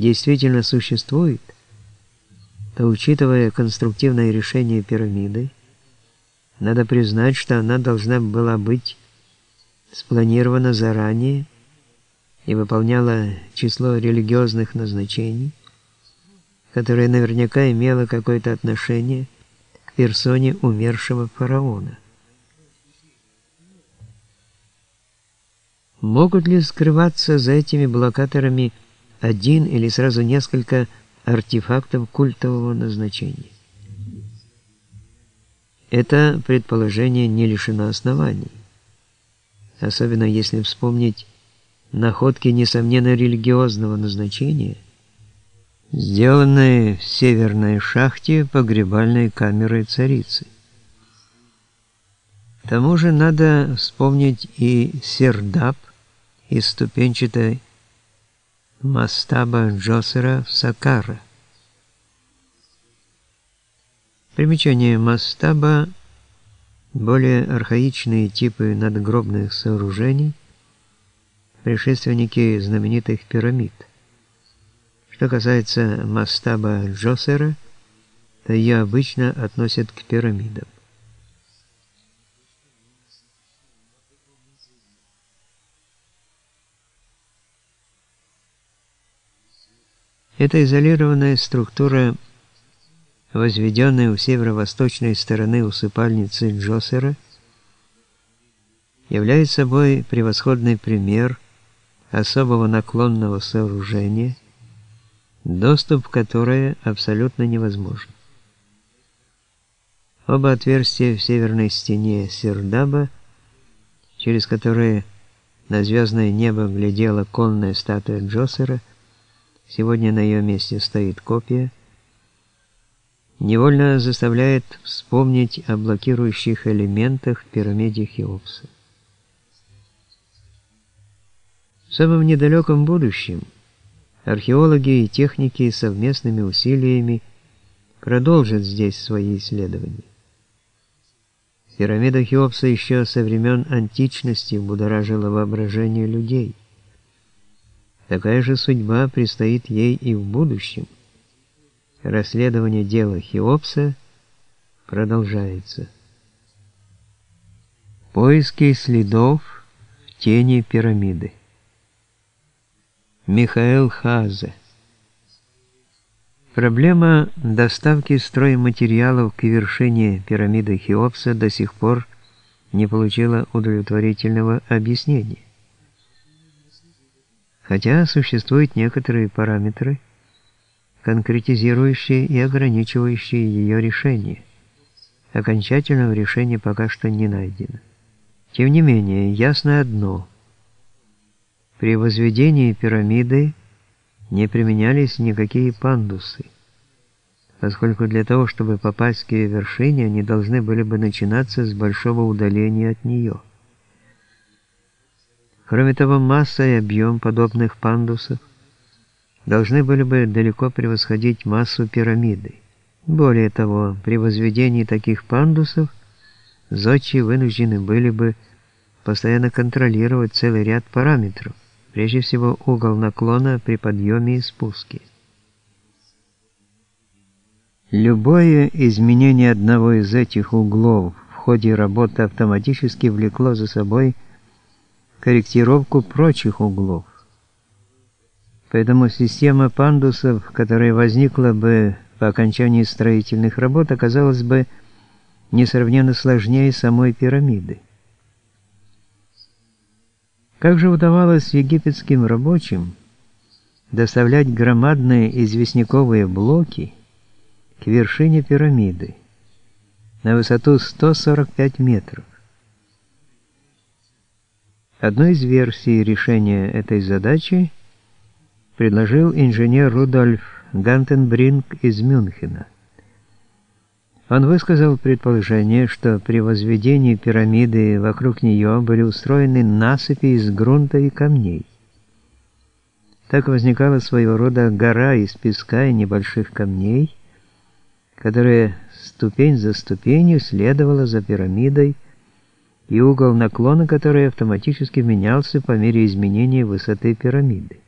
действительно существует, то, учитывая конструктивное решение пирамиды, надо признать, что она должна была быть спланирована заранее и выполняла число религиозных назначений, которое наверняка имело какое-то отношение к персоне умершего фараона. Могут ли скрываться за этими блокаторами один или сразу несколько артефактов культового назначения? Это предположение не лишено оснований, особенно если вспомнить находки несомненно религиозного назначения, сделанные в северной шахте погребальной камеры царицы. К тому же надо вспомнить и сердап из ступенчатой мастаба Джосера в Сакара. Примечание мастаба – более архаичные типы надгробных сооружений, предшественники знаменитых пирамид. Что касается мастаба Джосера, то ее обычно относят к пирамидам. Эта изолированная структура, возведенная у северо-восточной стороны усыпальницы Джосера, является собой превосходный пример особого наклонного сооружения, доступ в которое абсолютно невозможен. Оба отверстия в северной стене Сердаба, через которые на звездное небо глядела конная статуя Джосера, сегодня на ее месте стоит копия, невольно заставляет вспомнить о блокирующих элементах в пирамиде Хеопса. В самом недалеком будущем археологи и техники совместными усилиями продолжат здесь свои исследования. Пирамида Хеопса еще со времен античности будоражила воображение людей – Такая же судьба предстоит ей и в будущем. Расследование дела Хеопса продолжается. Поиски следов в тени пирамиды. Михаил Хазе Проблема доставки стройматериалов к вершине пирамиды Хеопса до сих пор не получила удовлетворительного объяснения хотя существуют некоторые параметры, конкретизирующие и ограничивающие ее решение. Окончательного решения пока что не найдено. Тем не менее, ясно одно. При возведении пирамиды не применялись никакие пандусы, поскольку для того, чтобы попасть к ее вершине, они должны были бы начинаться с большого удаления от нее. Кроме того, масса и объем подобных пандусов должны были бы далеко превосходить массу пирамиды. Более того, при возведении таких пандусов зодчие вынуждены были бы постоянно контролировать целый ряд параметров, прежде всего угол наклона при подъеме и спуске. Любое изменение одного из этих углов в ходе работы автоматически влекло за собой корректировку прочих углов. Поэтому система пандусов, которая возникла бы по окончании строительных работ, оказалась бы несравненно сложнее самой пирамиды. Как же удавалось египетским рабочим доставлять громадные известняковые блоки к вершине пирамиды на высоту 145 метров? Одну из версий решения этой задачи предложил инженер Рудольф Гантенбринг из Мюнхена. Он высказал предположение, что при возведении пирамиды вокруг нее были устроены насыпи из грунта и камней. Так возникала своего рода гора из песка и небольших камней, которая ступень за ступенью следовала за пирамидой, и угол наклона которой автоматически менялся по мере изменения высоты пирамиды.